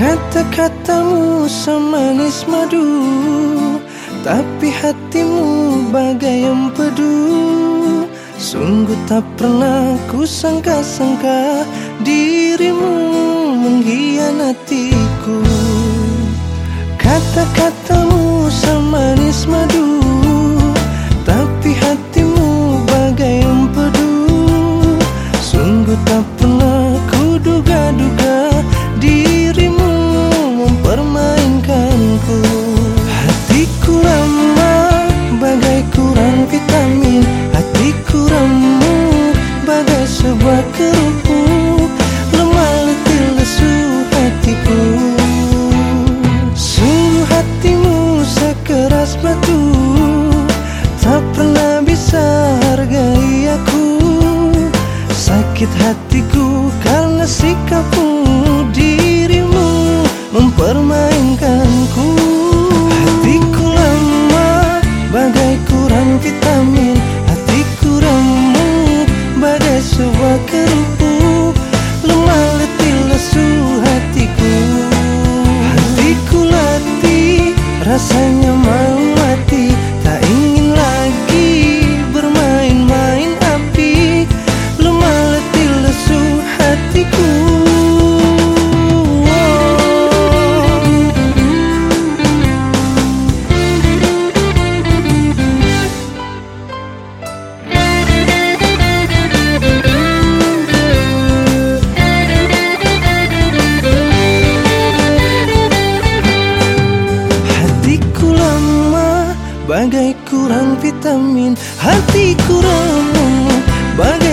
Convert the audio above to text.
Kata-katamu semanis madu Tapi hatimu bagai empedu Sungguh tak pernah ku sangka-sangka Dirimu mengkhianatiku. Kata-katamu sekeras batu Tak pernah bisa hargai aku. Sakit hatiku karena sikapmu Dirimu mempermainkanku Rasanya malu bagai kurang vitamin Hatiku remuk. Bagai